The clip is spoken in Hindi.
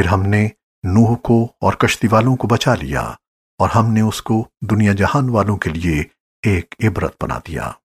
फिर हमने नूह को और कश्ती वालों को बचा लिया और हमने उसको दुनिया जहान वालों के लिए एक इबरत बना दिया।